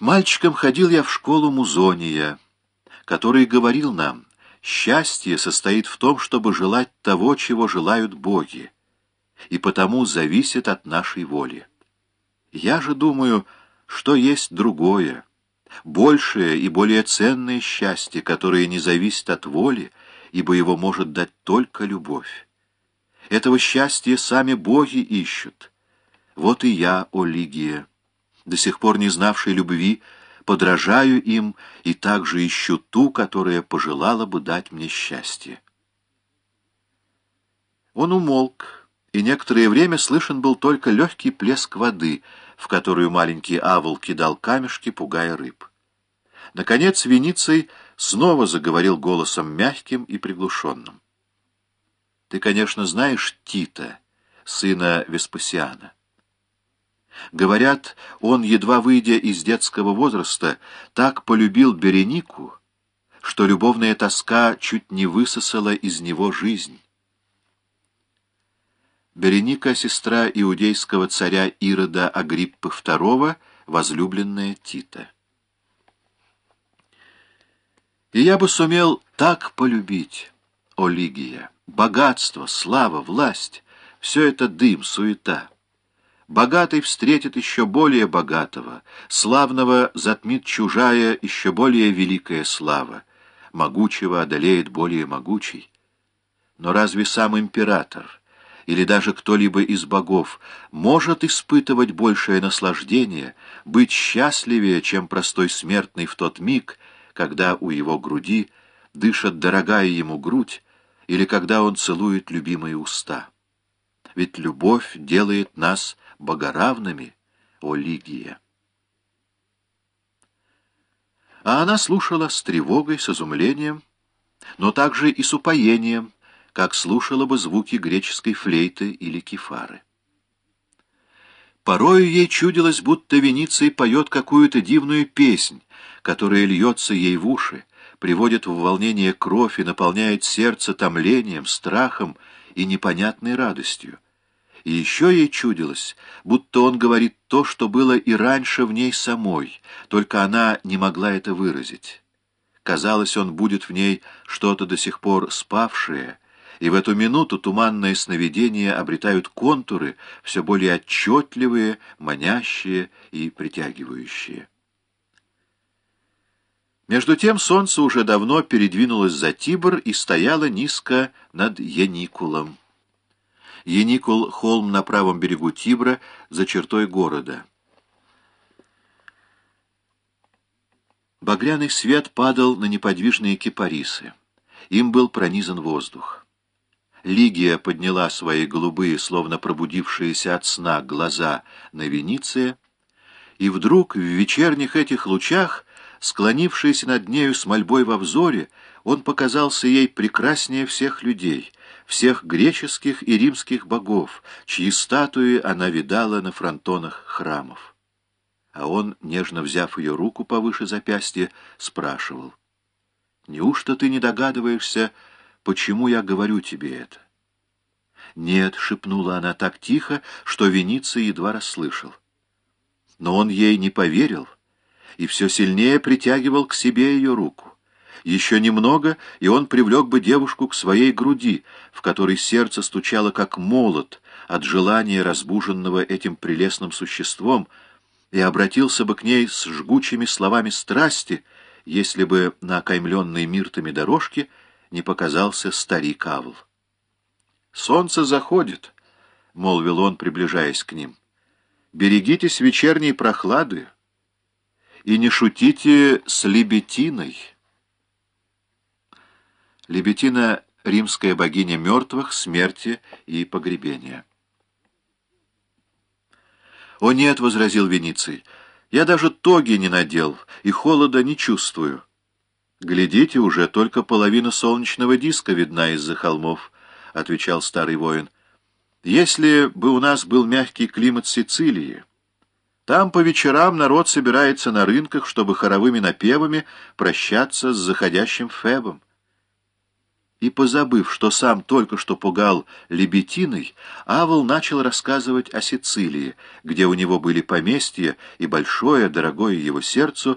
Мальчиком ходил я в школу Музония, который говорил нам, счастье состоит в том, чтобы желать того, чего желают боги, и потому зависит от нашей воли. Я же думаю, что есть другое, большее и более ценное счастье, которое не зависит от воли, ибо его может дать только любовь. Этого счастья сами боги ищут. Вот и я, о Лигия, до сих пор не знавший любви, подражаю им и также ищу ту, которая пожелала бы дать мне счастье. Он умолк, и некоторое время слышен был только легкий плеск воды, в которую маленький авол кидал камешки, пугая рыб. Наконец Вениций снова заговорил голосом мягким и приглушенным. «Ты, конечно, знаешь Тита, сына Веспасиана. Говорят, он, едва выйдя из детского возраста, так полюбил Беренику, что любовная тоска чуть не высосала из него жизнь. Береника — сестра иудейского царя Ирода Агриппы II, возлюбленная Тита. И я бы сумел так полюбить, о Лигия, богатство, слава, власть — все это дым, суета. Богатый встретит еще более богатого, славного затмит чужая еще более великая слава, могучего одолеет более могучий. Но разве сам император или даже кто-либо из богов может испытывать большее наслаждение, быть счастливее, чем простой смертный в тот миг, когда у его груди дышит дорогая ему грудь, или когда он целует любимые уста. Ведь любовь делает нас богоравными, о Лигия. А она слушала с тревогой, с изумлением, но также и с упоением, как слушала бы звуки греческой флейты или кефары. Порою ей чудилось, будто Вениций поет какую-то дивную песнь, которая льется ей в уши, приводит в волнение кровь и наполняет сердце томлением, страхом и непонятной радостью. И еще ей чудилось, будто он говорит то, что было и раньше в ней самой, только она не могла это выразить. Казалось, он будет в ней что-то до сих пор спавшее, и в эту минуту туманные сновидения обретают контуры, все более отчетливые, манящие и притягивающие. Между тем солнце уже давно передвинулось за Тибр и стояло низко над Яникулом. Яникул — холм на правом берегу Тибра, за чертой города. Багряный свет падал на неподвижные кипарисы. Им был пронизан воздух. Лигия подняла свои голубые, словно пробудившиеся от сна, глаза на Вениция, и вдруг в вечерних этих лучах, склонившийся над нею с мольбой во взоре, он показался ей прекраснее всех людей, всех греческих и римских богов, чьи статуи она видала на фронтонах храмов. А он, нежно взяв ее руку повыше запястья, спрашивал, «Неужто ты не догадываешься, почему я говорю тебе это?» «Нет», — шепнула она так тихо, что Вениций едва расслышал. Но он ей не поверил и все сильнее притягивал к себе ее руку. Еще немного, и он привлек бы девушку к своей груди, в которой сердце стучало как молот от желания, разбуженного этим прелестным существом, и обратился бы к ней с жгучими словами страсти, если бы на окаймленной миртами дорожке не показался старик Авл. «Солнце заходит», — молвил он, приближаясь к ним. «Берегитесь вечерней прохлады и не шутите с Лебетиной». Лебетина — римская богиня мертвых, смерти и погребения. «О нет», — возразил Вениций, — «я даже тоги не надел и холода не чувствую». «Глядите, уже только половина солнечного диска видна из-за холмов», — отвечал старый воин. «Если бы у нас был мягкий климат Сицилии, там по вечерам народ собирается на рынках, чтобы хоровыми напевами прощаться с заходящим Фебом. И позабыв, что сам только что пугал лебетиной, Авел начал рассказывать о Сицилии, где у него были поместья и большое, дорогое его сердцу,